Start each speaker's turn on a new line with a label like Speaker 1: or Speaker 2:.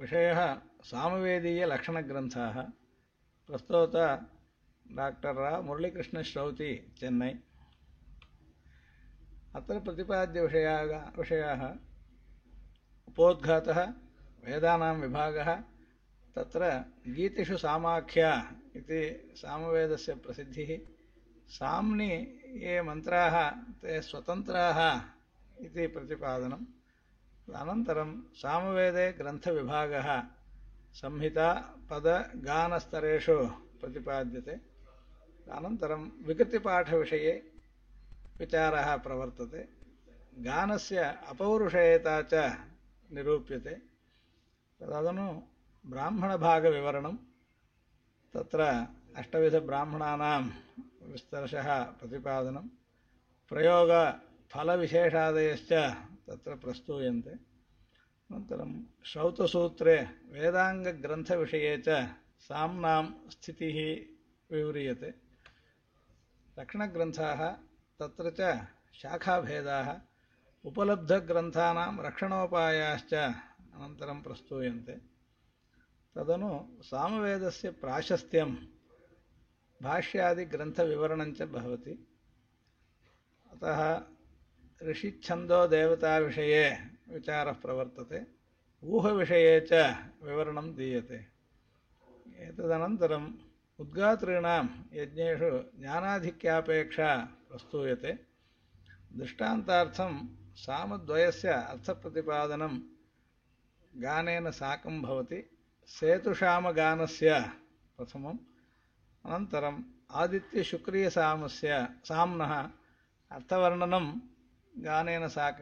Speaker 1: विषयः सामवेदीयलक्षणग्रन्थाः प्रस्तोत डाक्टर् रा मुरळीकृष्णश्रौति चेन्नई अत्र प्रतिपाद्यविषयाः विषयाः उपोद्घातः वेदानां विभागः तत्र गीतिषु सामाख्या इति सामवेदस्य प्रसिद्धिः साम्नि ये मन्त्राः ते स्वतन्त्राः इति प्रतिपादनं अनन्तरं सामवेदे ग्रन्थविभागः संहितापदगानस्तरेषु प्रतिपाद्यते अनन्तरं विकृतिपाठविषये विचारः प्रवर्तते गानस्य अपौरुषेयता च निरूप्यते तदनु ब्राह्मणभागविवरणं तत्र अष्टविधब्राह्मणानां विस्तरशः प्रतिपादनं प्रयोग फलविशेषादयश्च तत्र प्रस्तूयन्ते अनन्तरं श्रौतसूत्रे वेदाङ्गग्रन्थविषये च साम्नां स्थितिः विव्रियते रक्षणग्रन्थाः तत्र च शाखाभेदाः उपलब्धग्रन्थानां रक्षणोपायाश्च अनन्तरं प्रस्तूयन्ते तदनु सामवेदस्य प्राशस्त्यं भाष्यादिग्रन्थविवरणञ्च भवति अतः ऋषिच्छन्दो देवताविषये विचारः प्रवर्तते ऊहविषये च विवरणं दीयते एतदनन्तरम् उद्गातॄणां यज्ञेषु ज्ञानाधिक्यापेक्षा प्रस्तूयते दृष्टान्तार्थं सामद्वयस्य अर्थप्रतिपादनं गानेन साकं भवति सेतुषामगानस्य प्रथमम् अनन्तरम् आदित्यशुक्रीयसामस्य साम्नः अर्थवर्णनं గానైన శాఖ